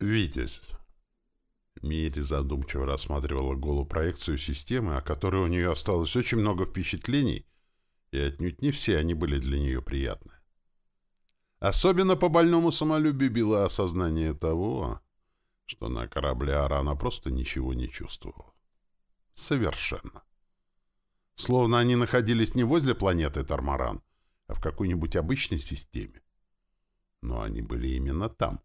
«Витязь». Мири задумчиво рассматривала голопроекцию системы, о которой у нее осталось очень много впечатлений, и отнюдь не все они были для нее приятны. Особенно по больному самолюбию било осознание того, что на корабле Арана просто ничего не чувствовала. Совершенно. Словно они находились не возле планеты Тармаран, а в какой-нибудь обычной системе. Но они были именно там.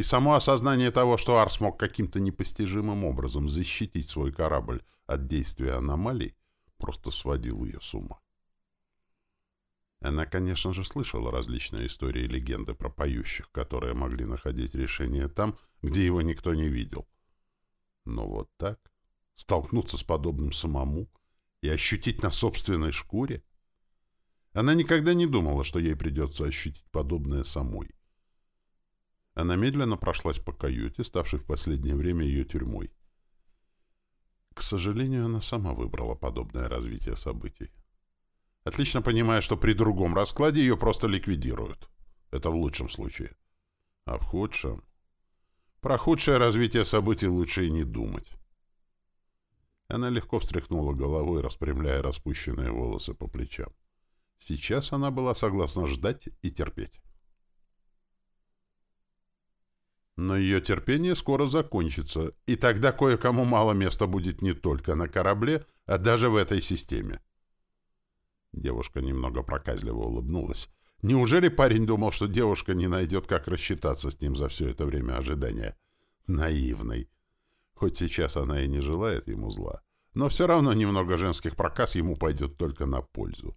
И само осознание того, что Ар смог каким-то непостижимым образом защитить свой корабль от действия аномалий, просто сводил ее с ума. Она, конечно же, слышала различные истории и легенды про поющих, которые могли находить решение там, где его никто не видел. Но вот так, столкнуться с подобным самому и ощутить на собственной шкуре? Она никогда не думала, что ей придется ощутить подобное самой. Она медленно прошлась по каюте, ставшей в последнее время ее тюрьмой. К сожалению, она сама выбрала подобное развитие событий. Отлично понимая, что при другом раскладе ее просто ликвидируют. Это в лучшем случае. А в худшем... Про худшее развитие событий лучше и не думать. Она легко встряхнула головой, распрямляя распущенные волосы по плечам. Сейчас она была согласна ждать и терпеть. Но ее терпение скоро закончится, и тогда кое-кому мало места будет не только на корабле, а даже в этой системе. Девушка немного проказливо улыбнулась. Неужели парень думал, что девушка не найдет, как рассчитаться с ним за все это время ожидания? Наивный. Хоть сейчас она и не желает ему зла, но все равно немного женских проказ ему пойдет только на пользу.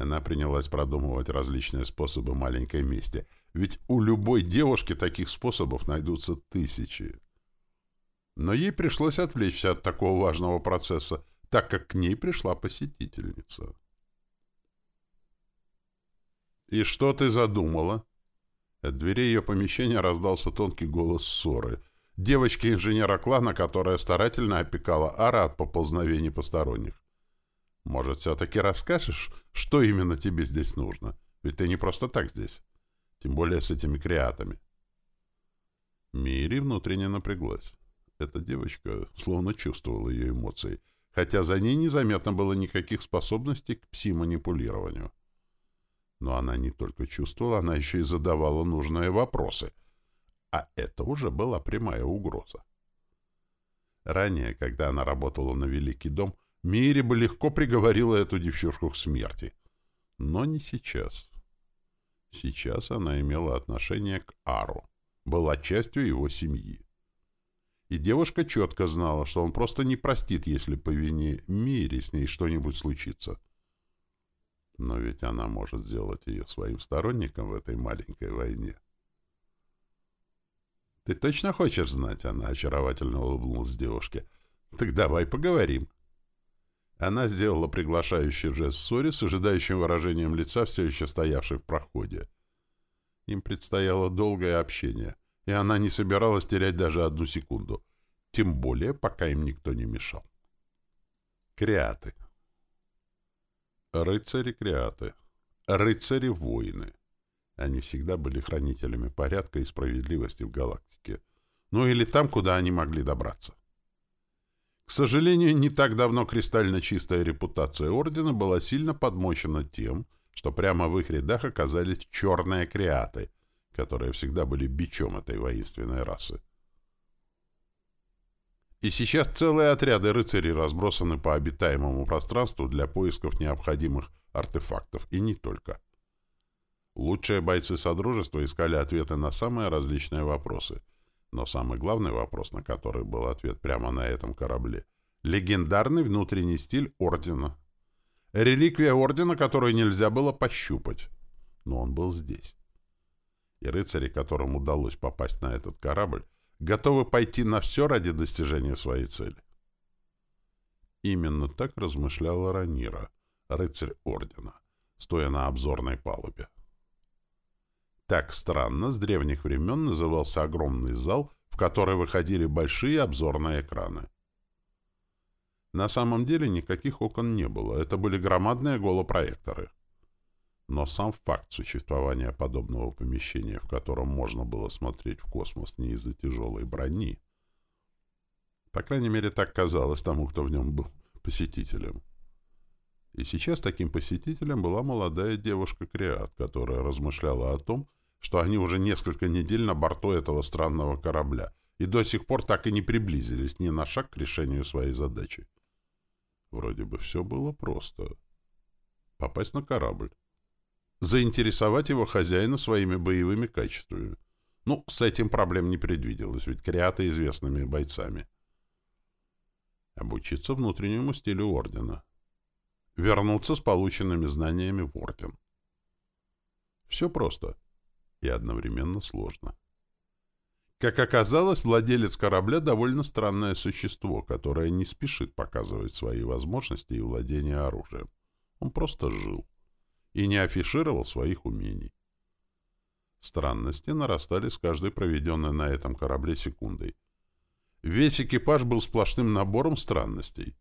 Она принялась продумывать различные способы маленькой мести, ведь у любой девушки таких способов найдутся тысячи. Но ей пришлось отвлечься от такого важного процесса, так как к ней пришла посетительница. «И что ты задумала?» От двери ее помещения раздался тонкий голос ссоры. Девочки-инженера клана, которая старательно опекала Ара от поползновений посторонних. «Может, все-таки расскажешь, что именно тебе здесь нужно? Ведь ты не просто так здесь. Тем более с этими креатами». Мири внутренне напряглась. Эта девочка словно чувствовала ее эмоции — хотя за ней незаметно было никаких способностей к пси-манипулированию. Но она не только чувствовала, она еще и задавала нужные вопросы. А это уже была прямая угроза. Ранее, когда она работала на Великий дом, Мири бы легко приговорила эту девчушку к смерти. Но не сейчас. Сейчас она имела отношение к Ару, была частью его семьи. И девушка четко знала, что он просто не простит, если по вине Мири с ней что-нибудь случится. Но ведь она может сделать ее своим сторонником в этой маленькой войне. «Ты точно хочешь знать?» — она очаровательно улыбнулась девушке. «Так давай поговорим». Она сделала приглашающий жест Сори с ожидающим выражением лица, все еще стоявшей в проходе. Им предстояло долгое общение и она не собиралась терять даже одну секунду, тем более, пока им никто не мешал. Креаты. Рыцари-креаты. Рыцари-воины. Они всегда были хранителями порядка и справедливости в галактике. Ну или там, куда они могли добраться. К сожалению, не так давно кристально чистая репутация Ордена была сильно подмочена тем, что прямо в их рядах оказались черные креаты — которые всегда были бичом этой воинственной расы. И сейчас целые отряды рыцарей разбросаны по обитаемому пространству для поисков необходимых артефактов, и не только. Лучшие бойцы Содружества искали ответы на самые различные вопросы, но самый главный вопрос, на который был ответ прямо на этом корабле — легендарный внутренний стиль Ордена. Реликвия Ордена, которую нельзя было пощупать, но он был здесь и рыцари, которым удалось попасть на этот корабль, готовы пойти на все ради достижения своей цели. Именно так размышляла Ранира, рыцарь Ордена, стоя на обзорной палубе. Так странно с древних времен назывался огромный зал, в который выходили большие обзорные экраны. На самом деле никаких окон не было, это были громадные голопроекторы. Но сам факт существования подобного помещения, в котором можно было смотреть в космос не из-за тяжелой брони, по крайней мере, так казалось тому, кто в нем был посетителем. И сейчас таким посетителем была молодая девушка-креат, которая размышляла о том, что они уже несколько недель на борту этого странного корабля и до сих пор так и не приблизились ни на шаг к решению своей задачи. Вроде бы все было просто. Попасть на корабль. Заинтересовать его хозяина своими боевыми качествами. Ну, с этим проблем не предвиделось, ведь креаты известными бойцами. Обучиться внутреннему стилю Ордена. Вернуться с полученными знаниями в Орден. Все просто и одновременно сложно. Как оказалось, владелец корабля довольно странное существо, которое не спешит показывать свои возможности и владение оружием. Он просто жил и не афишировал своих умений. Странности нарастали с каждой проведенной на этом корабле секундой. Весь экипаж был сплошным набором странностей.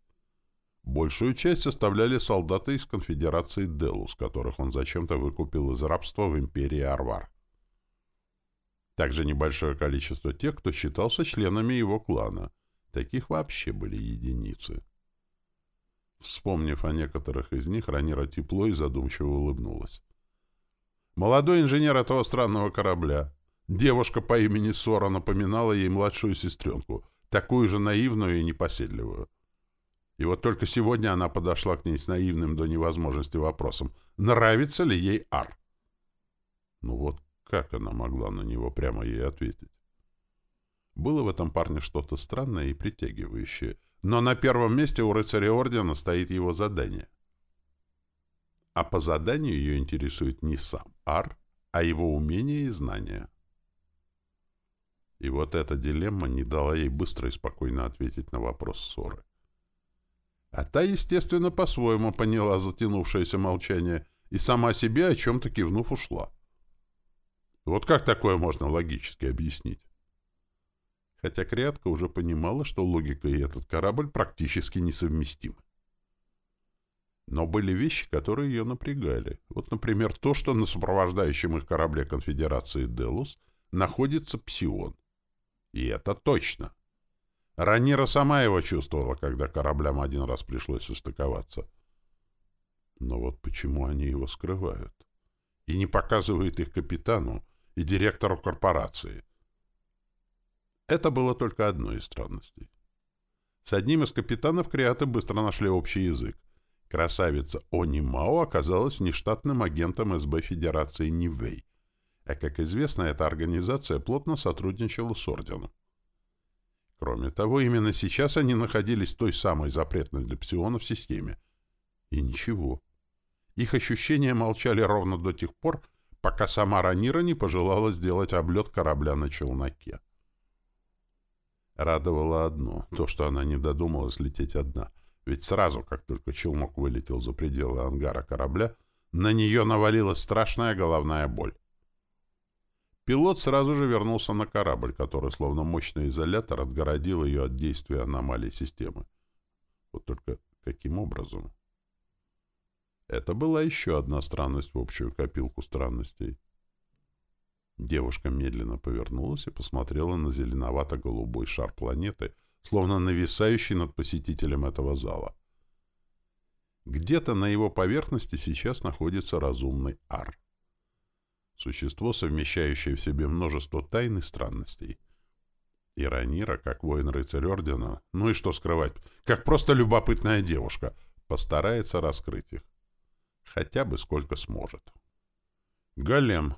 Большую часть составляли солдаты из конфедерации Делус, которых он зачем-то выкупил из рабства в империи Арвар. Также небольшое количество тех, кто считался членами его клана. Таких вообще были единицы. Вспомнив о некоторых из них, Ранира тепло и задумчиво улыбнулась. Молодой инженер этого странного корабля. Девушка по имени Сора напоминала ей младшую сестренку, такую же наивную и непоседливую. И вот только сегодня она подошла к ней с наивным до невозможности вопросом, нравится ли ей Ар. Ну вот как она могла на него прямо ей ответить? Было в этом парне что-то странное и притягивающее, но на первом месте у рыцаря Ордена стоит его задание. А по заданию ее интересует не сам Ар, а его умения и знания. И вот эта дилемма не дала ей быстро и спокойно ответить на вопрос ссоры. А та, естественно, по-своему поняла затянувшееся молчание и сама себе о чем-то кивнув ушла. Вот как такое можно логически объяснить? Хотя Крятка уже понимала, что логика и этот корабль практически несовместимы. Но были вещи, которые ее напрягали. Вот, например, то, что на сопровождающем их корабле конфедерации «Делус» находится псион. И это точно. Ранира сама его чувствовала, когда кораблям один раз пришлось состыковаться. Но вот почему они его скрывают? И не показывают их капитану, и директору корпорации. Это было только одной из странностей. С одним из капитанов Криаты быстро нашли общий язык. Красавица Они Мао оказалась внештатным агентом СБ Федерации Нивэй, а, как известно, эта организация плотно сотрудничала с Орденом. Кроме того, именно сейчас они находились в той самой запретной для псионов системе. И ничего. Их ощущения молчали ровно до тех пор, пока сама Ранира не пожелала сделать облет корабля на челноке. Радовало одно — то, что она не додумалась лететь одна. Ведь сразу, как только челнок вылетел за пределы ангара корабля, на нее навалилась страшная головная боль. Пилот сразу же вернулся на корабль, который, словно мощный изолятор, отгородил ее от действия аномалий системы. Вот только каким образом? Это была еще одна странность в общую копилку странностей. Девушка медленно повернулась и посмотрела на зеленовато-голубой шар планеты, словно нависающий над посетителем этого зала. Где-то на его поверхности сейчас находится разумный ар. Существо, совмещающее в себе множество тайн и странностей. Иранира, как воин-рыцарь Ордена, ну и что скрывать, как просто любопытная девушка, постарается раскрыть их хотя бы сколько сможет. Голем.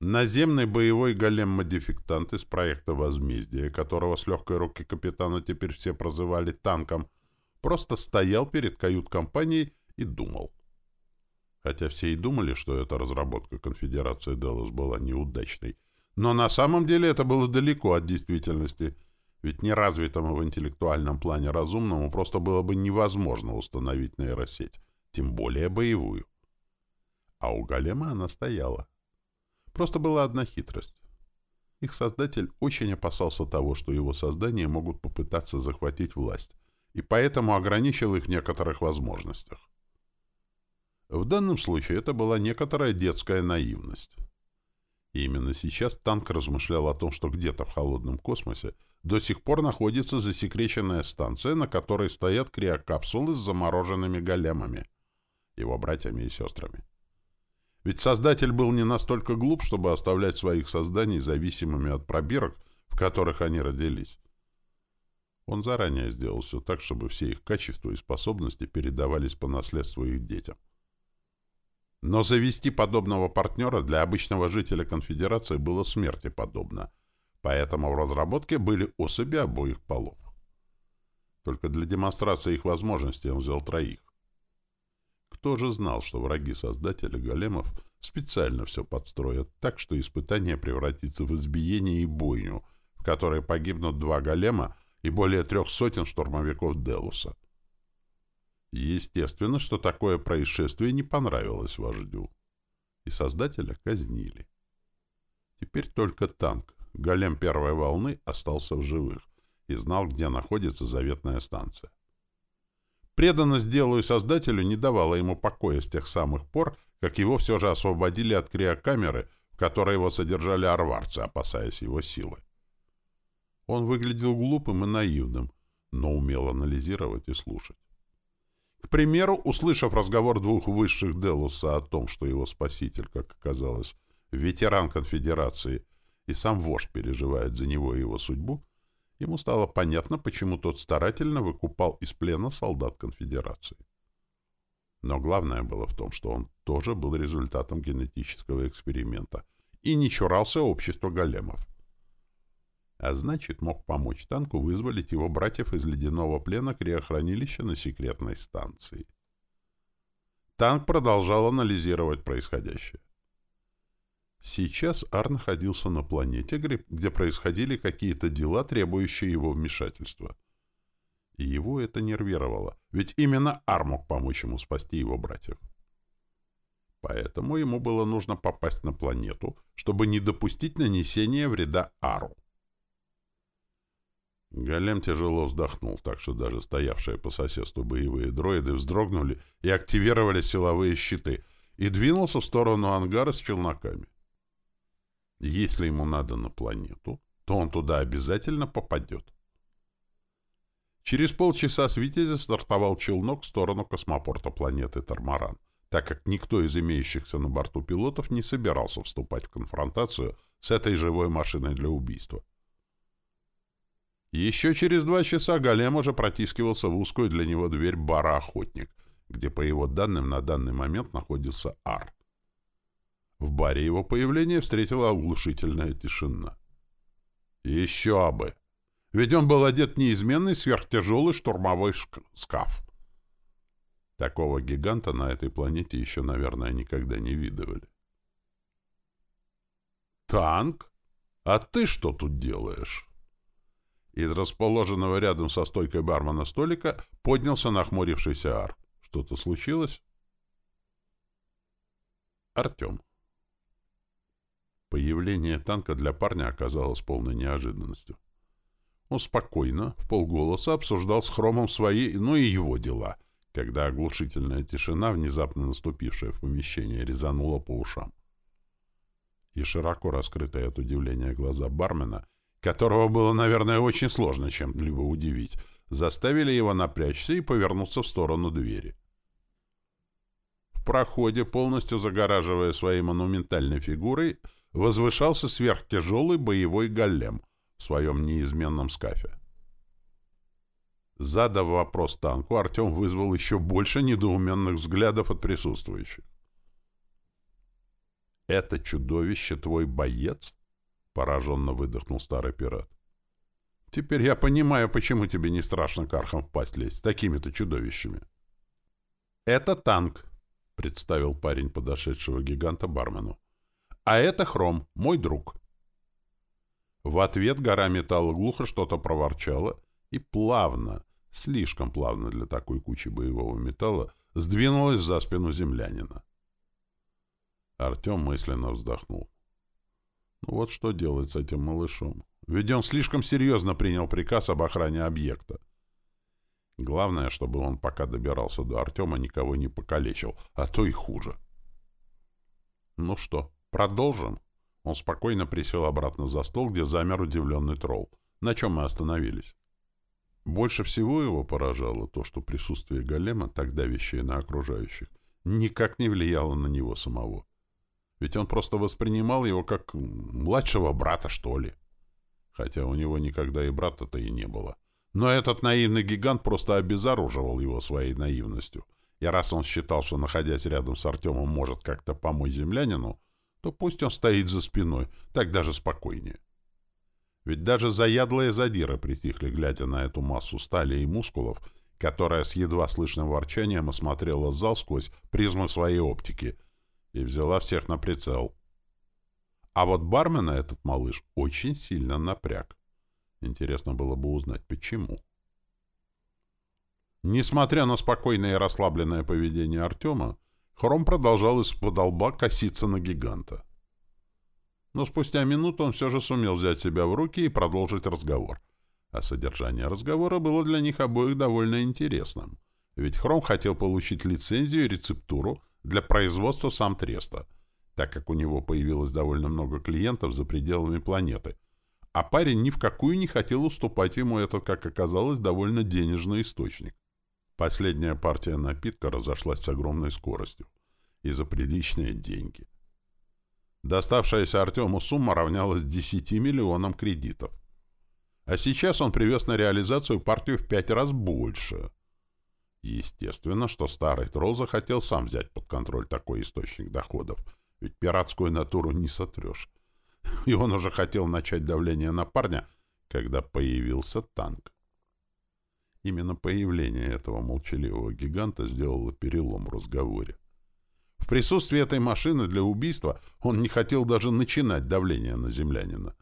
Наземный боевой голем-модификтант из проекта «Возмездие», которого с легкой руки капитана теперь все прозывали танком, просто стоял перед кают-компанией и думал. Хотя все и думали, что эта разработка конфедерации Делос была неудачной. Но на самом деле это было далеко от действительности, ведь неразвитому в интеллектуальном плане разумному просто было бы невозможно установить нейросеть тем более боевую. А у голема она стояла. Просто была одна хитрость. Их создатель очень опасался того, что его создания могут попытаться захватить власть, и поэтому ограничил их в некоторых возможностях. В данном случае это была некоторая детская наивность. И именно сейчас танк размышлял о том, что где-то в холодном космосе до сих пор находится засекреченная станция, на которой стоят криокапсулы с замороженными големами, его братьями и сестрами. Ведь создатель был не настолько глуп, чтобы оставлять своих созданий зависимыми от пробирок, в которых они родились. Он заранее сделал все так, чтобы все их качества и способности передавались по наследству их детям. Но завести подобного партнера для обычного жителя конфедерации было смерти подобно, поэтому в разработке были особи обоих полов. Только для демонстрации их возможностей он взял троих. Кто же знал, что враги создателя големов специально все подстроят так, что испытание превратится в избиение и бойню, в которой погибнут два голема и более трех сотен штурмовиков Делуса. Естественно, что такое происшествие не понравилось вождю, и создателя казнили. Теперь только танк, голем первой волны, остался в живых и знал, где находится заветная станция. Преданность делу и создателю не давала ему покоя с тех самых пор, как его все же освободили от криокамеры, в которой его содержали арварцы, опасаясь его силы. Он выглядел глупым и наивным, но умел анализировать и слушать. К примеру, услышав разговор двух высших Делуса о том, что его спаситель, как оказалось, ветеран конфедерации, и сам вождь переживает за него и его судьбу, ему стало понятно, почему тот старательно выкупал из плена солдат конфедерации. Но главное было в том, что он тоже был результатом генетического эксперимента и не чурался общества големов а значит, мог помочь танку вызволить его братьев из ледяного плена криохранилища на секретной станции. Танк продолжал анализировать происходящее. Сейчас Ар находился на планете, где происходили какие-то дела, требующие его вмешательства. И его это нервировало, ведь именно Ар мог помочь ему спасти его братьев. Поэтому ему было нужно попасть на планету, чтобы не допустить нанесения вреда Ару. Голем тяжело вздохнул, так что даже стоявшие по соседству боевые дроиды вздрогнули и активировали силовые щиты, и двинулся в сторону ангара с челноками. Если ему надо на планету, то он туда обязательно попадет. Через полчаса с Витязя стартовал челнок в сторону космопорта планеты Тормаран, так как никто из имеющихся на борту пилотов не собирался вступать в конфронтацию с этой живой машиной для убийства. Еще через два часа Голем уже протискивался в узкую для него дверь бара «Охотник», где, по его данным, на данный момент находился Ар. В баре его появление встретила оглушительная тишина. Еще бы! Ведь он был одет неизменный сверхтяжелый штурмовой скаф. Такого гиганта на этой планете еще, наверное, никогда не видывали. «Танк? А ты что тут делаешь?» Из расположенного рядом со стойкой бармена столика поднялся нахмурившийся Ар. Что-то случилось? Артем. Появление танка для парня оказалось полной неожиданностью. Он спокойно, в полголоса обсуждал с Хромом свои, ну и его дела, когда оглушительная тишина, внезапно наступившая в помещение, резанула по ушам. И широко раскрытые от удивления глаза бармена которого было, наверное, очень сложно чем-либо удивить, заставили его напрячься и повернуться в сторону двери. В проходе, полностью загораживая своей монументальной фигурой, возвышался сверхтяжелый боевой голем в своем неизменном скафе. Задав вопрос танку, Артем вызвал еще больше недоуменных взглядов от присутствующих. «Это чудовище твой боец?» — пораженно выдохнул старый пират. «Теперь я понимаю, почему тебе не страшно кархам в пасть лезть с такими-то чудовищами». «Это танк», — представил парень подошедшего гиганта бармену. «А это Хром, мой друг». В ответ гора металла глухо что-то проворчала и плавно, слишком плавно для такой кучи боевого металла, сдвинулась за спину землянина. Артем мысленно вздохнул. Ну вот что делать с этим малышом? Ведь он слишком серьезно принял приказ об охране объекта. Главное, чтобы он, пока добирался до Артема, никого не покалечил, а то и хуже. «Ну что, продолжим?» Он спокойно присел обратно за стол, где замер удивленный тролл. На чем мы остановились? Больше всего его поражало то, что присутствие голема, так давящее на окружающих, никак не влияло на него самого. Ведь он просто воспринимал его как младшего брата, что ли. Хотя у него никогда и брата-то и не было. Но этот наивный гигант просто обезоруживал его своей наивностью. И раз он считал, что, находясь рядом с Артемом, может как-то помочь землянину, то пусть он стоит за спиной, так даже спокойнее. Ведь даже заядлые задиры притихли, глядя на эту массу стали и мускулов, которая с едва слышным ворчанием осмотрела зал сквозь призму своей оптики и взяла всех на прицел. А вот бармена этот малыш очень сильно напряг. Интересно было бы узнать, почему. Несмотря на спокойное и расслабленное поведение Артема, Хром продолжал из-под лба коситься на гиганта. Но спустя минуту он все же сумел взять себя в руки и продолжить разговор. А содержание разговора было для них обоих довольно интересным. Ведь Хром хотел получить лицензию и рецептуру для производства сам Треста, так как у него появилось довольно много клиентов за пределами планеты. А парень ни в какую не хотел уступать ему этот, как оказалось, довольно денежный источник. Последняя партия напитка разошлась с огромной скоростью и за приличные деньги. Доставшаяся Артему сумма равнялась 10 миллионам кредитов. А сейчас он привез на реализацию партию в пять раз больше. Естественно, что старый тролл захотел сам взять под контроль такой источник доходов, ведь пиратскую натуру не сотрешь. И он уже хотел начать давление на парня, когда появился танк. Именно появление этого молчаливого гиганта сделало перелом в разговоре. В присутствии этой машины для убийства он не хотел даже начинать давление на землянина.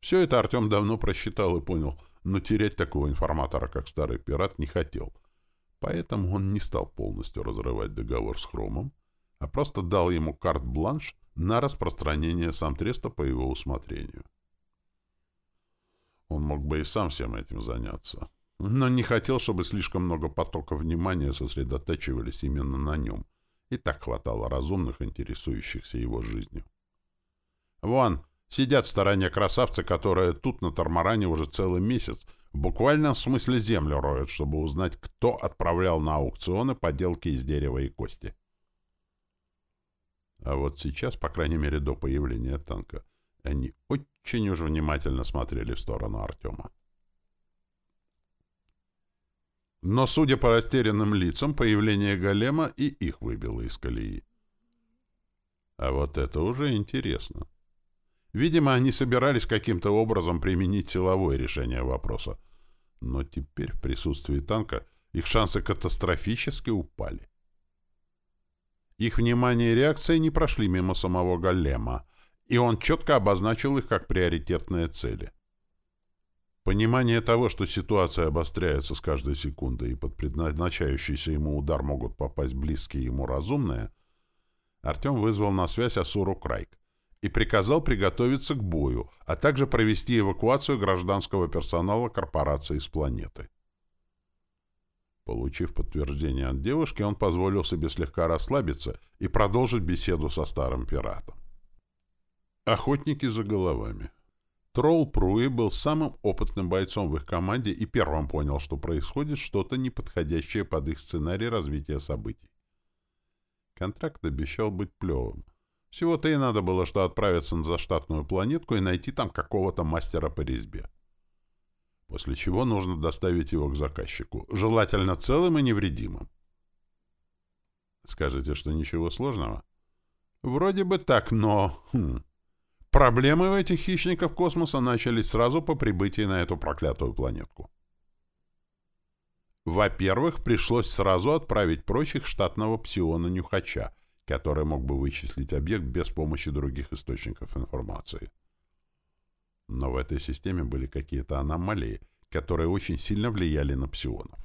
Все это Артем давно просчитал и понял, но терять такого информатора, как старый пират, не хотел. Поэтому он не стал полностью разрывать договор с Хромом, а просто дал ему карт-бланш на распространение сам Треста по его усмотрению. Он мог бы и сам всем этим заняться, но не хотел, чтобы слишком много потока внимания сосредотачивались именно на нем, и так хватало разумных, интересующихся его жизнью. Вон, сидят в стороне красавцы, которые тут на Тормаране уже целый месяц, в буквальном смысле землю роют, чтобы узнать, кто отправлял на аукционы поделки из дерева и кости. А вот сейчас, по крайней мере до появления танка, они очень уж внимательно смотрели в сторону Артема. Но, судя по растерянным лицам, появление голема и их выбило из колеи. А вот это уже интересно. Видимо, они собирались каким-то образом применить силовое решение вопроса. Но теперь в присутствии танка их шансы катастрофически упали. Их внимание и реакция не прошли мимо самого голема, и он четко обозначил их как приоритетные цели. Понимание того, что ситуация обостряется с каждой секундой и под предназначающийся ему удар могут попасть близкие ему разумные, Артем вызвал на связь Асуру Крайк и приказал приготовиться к бою, а также провести эвакуацию гражданского персонала корпорации с планеты. Получив подтверждение от девушки, он позволил себе слегка расслабиться и продолжить беседу со старым пиратом. Охотники за головами. Тролл Пруи был самым опытным бойцом в их команде и первым понял, что происходит что-то неподходящее под их сценарий развития событий. Контракт обещал быть плевым. Всего-то и надо было, что отправиться на заштатную планетку и найти там какого-то мастера по резьбе. После чего нужно доставить его к заказчику, желательно целым и невредимым. Скажете, что ничего сложного? Вроде бы так, но... Хм, Проблемы у этих хищников космоса начались сразу по прибытии на эту проклятую планетку. Во-первых, пришлось сразу отправить прочих штатного псиона-нюхача, который мог бы вычислить объект без помощи других источников информации. Но в этой системе были какие-то аномалии, которые очень сильно влияли на псионов.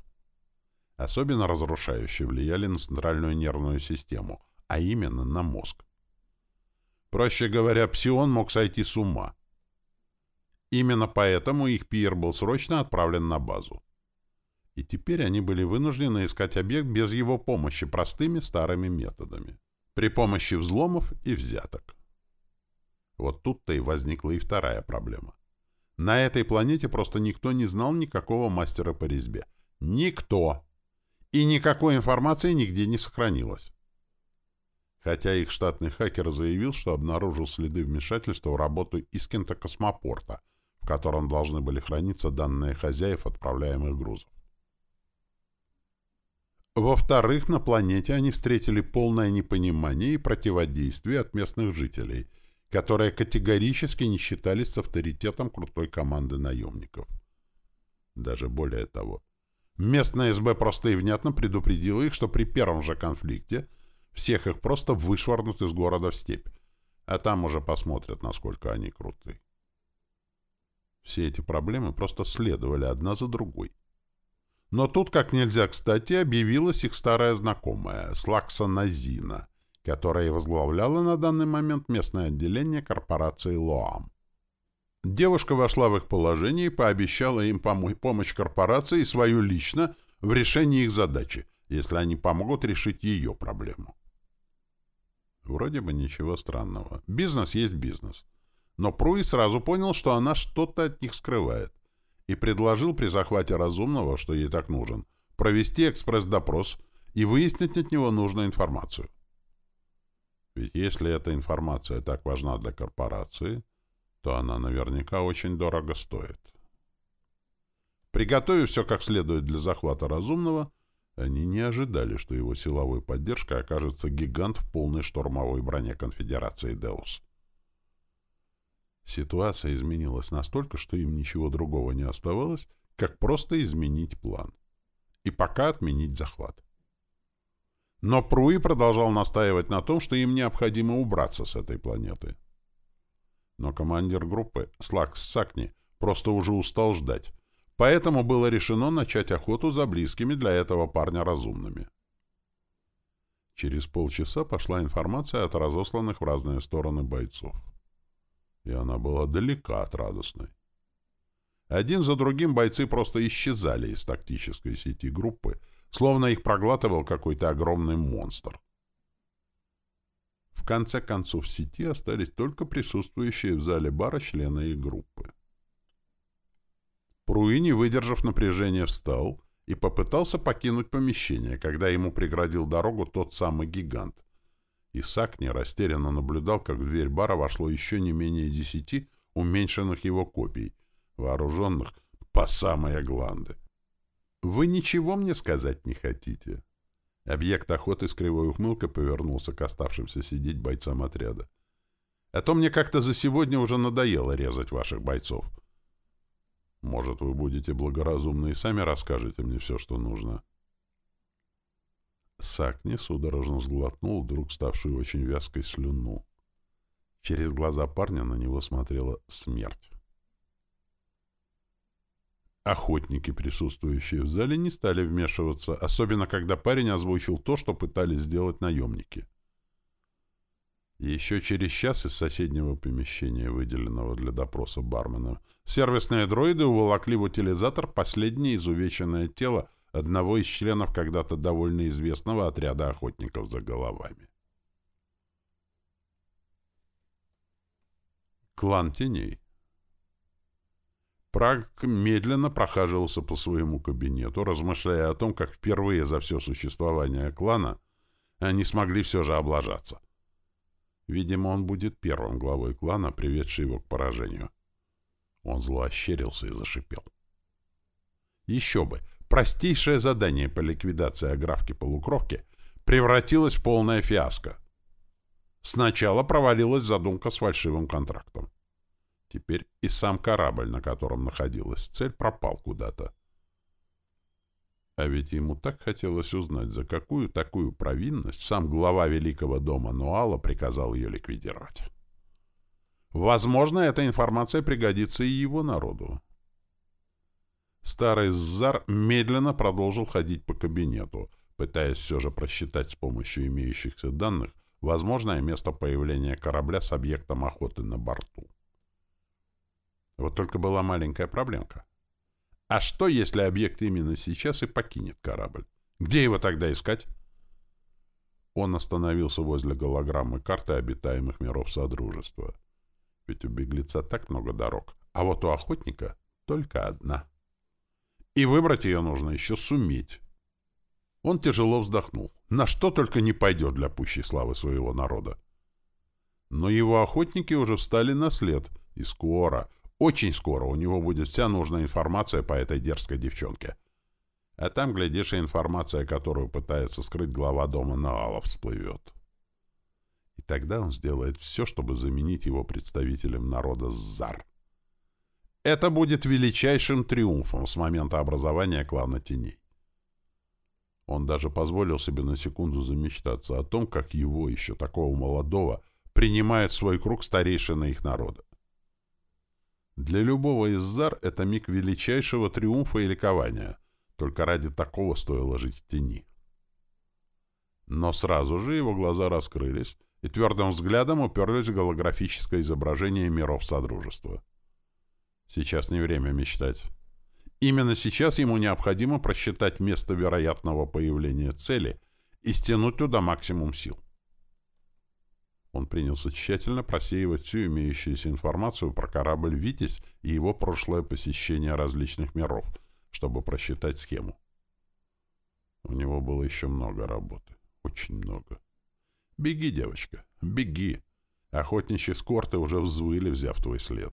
Особенно разрушающие влияли на центральную нервную систему, а именно на мозг. Проще говоря, Псион мог сойти с ума. Именно поэтому их пир был срочно отправлен на базу. И теперь они были вынуждены искать объект без его помощи простыми старыми методами. При помощи взломов и взяток. Вот тут-то и возникла и вторая проблема. На этой планете просто никто не знал никакого мастера по резьбе. Никто! И никакой информации нигде не сохранилось. Хотя их штатный хакер заявил, что обнаружил следы вмешательства в работу Искента космопорта, в котором должны были храниться данные хозяев отправляемых грузов. Во-вторых, на планете они встретили полное непонимание и противодействие от местных жителей, которые категорически не считались с авторитетом крутой команды наемников. Даже более того, местная СБ просто и внятно предупредила их, что при первом же конфликте всех их просто вышвырнут из города в степь, а там уже посмотрят, насколько они крутые. Все эти проблемы просто следовали одна за другой. Но тут, как нельзя кстати, объявилась их старая знакомая, Слакса Назина, которая возглавляла на данный момент местное отделение корпорации «Лоам». Девушка вошла в их положение и пообещала им пом помощь корпорации и свою лично в решении их задачи, если они помогут решить ее проблему. Вроде бы ничего странного. Бизнес есть бизнес. Но Пруи сразу понял, что она что-то от них скрывает и предложил при захвате разумного, что ей так нужен, провести экспресс-допрос и выяснить от него нужную информацию. Ведь если эта информация так важна для корпорации, то она наверняка очень дорого стоит. Приготовив все как следует для захвата разумного, они не ожидали, что его силовой поддержкой окажется гигант в полной штурмовой броне конфедерации Деус. Ситуация изменилась настолько, что им ничего другого не оставалось, как просто изменить план. И пока отменить захват. Но Пруи продолжал настаивать на том, что им необходимо убраться с этой планеты. Но командир группы, Слакс Сакни, просто уже устал ждать, поэтому было решено начать охоту за близкими для этого парня разумными. Через полчаса пошла информация от разосланных в разные стороны бойцов и она была далека от радостной. Один за другим бойцы просто исчезали из тактической сети группы, словно их проглатывал какой-то огромный монстр. В конце концов в сети остались только присутствующие в зале бара члены их группы. Пруи, не выдержав напряжения, встал и попытался покинуть помещение, когда ему преградил дорогу тот самый гигант — Исаак не растерянно наблюдал, как в дверь бара вошло еще не менее десяти уменьшенных его копий, вооруженных по самые гланды. «Вы ничего мне сказать не хотите?» Объект охоты с кривой ухмылкой повернулся к оставшимся сидеть бойцам отряда. «А то мне как-то за сегодня уже надоело резать ваших бойцов. Может, вы будете благоразумны и сами расскажете мне все, что нужно?» Сакни судорожно сглотнул вдруг ставшую очень вязкой слюну. Через глаза парня на него смотрела смерть. Охотники, присутствующие в зале, не стали вмешиваться, особенно когда парень озвучил то, что пытались сделать наемники. Еще через час из соседнего помещения, выделенного для допроса бармена, сервисные дроиды уволокли в утилизатор последнее изувеченное тело одного из членов когда-то довольно известного отряда охотников за головами. Клан теней Праг медленно прохаживался по своему кабинету, размышляя о том, как впервые за все существование клана они смогли все же облажаться. Видимо, он будет первым главой клана, приведший его к поражению. Он зло ощерился и зашипел. Еще бы! простейшее задание по ликвидации аграфки-полукровки превратилось в полное фиаско. Сначала провалилась задумка с фальшивым контрактом. Теперь и сам корабль, на котором находилась цель, пропал куда-то. А ведь ему так хотелось узнать, за какую такую провинность сам глава Великого дома Нуала приказал ее ликвидировать. Возможно, эта информация пригодится и его народу. Старый Зар медленно продолжил ходить по кабинету, пытаясь все же просчитать с помощью имеющихся данных возможное место появления корабля с объектом охоты на борту. Вот только была маленькая проблемка. А что, если объект именно сейчас и покинет корабль? Где его тогда искать? Он остановился возле голограммы карты обитаемых миров Содружества. Ведь у беглеца так много дорог, а вот у охотника только одна. И выбрать ее нужно еще суметь. Он тяжело вздохнул. На что только не пойдет для пущей славы своего народа. Но его охотники уже встали на след, и скоро, очень скоро у него будет вся нужная информация по этой дерзкой девчонке. А там, глядишь, и информация, которую пытается скрыть глава дома Наала, всплывет. И тогда он сделает все, чтобы заменить его представителем народа Зар. Это будет величайшим триумфом с момента образования клана Теней. Он даже позволил себе на секунду замечтаться о том, как его, еще такого молодого, принимает в свой круг старейшина их народа. Для любого из зар это миг величайшего триумфа и ликования, только ради такого стоило жить в тени. Но сразу же его глаза раскрылись и твердым взглядом уперлись в голографическое изображение миров Содружества. Сейчас не время мечтать. Именно сейчас ему необходимо просчитать место вероятного появления цели и стянуть туда максимум сил. Он принялся тщательно просеивать всю имеющуюся информацию про корабль «Витязь» и его прошлое посещение различных миров, чтобы просчитать схему. У него было еще много работы. Очень много. «Беги, девочка, беги!» Охотничьи скорты уже взвыли, взяв твой след.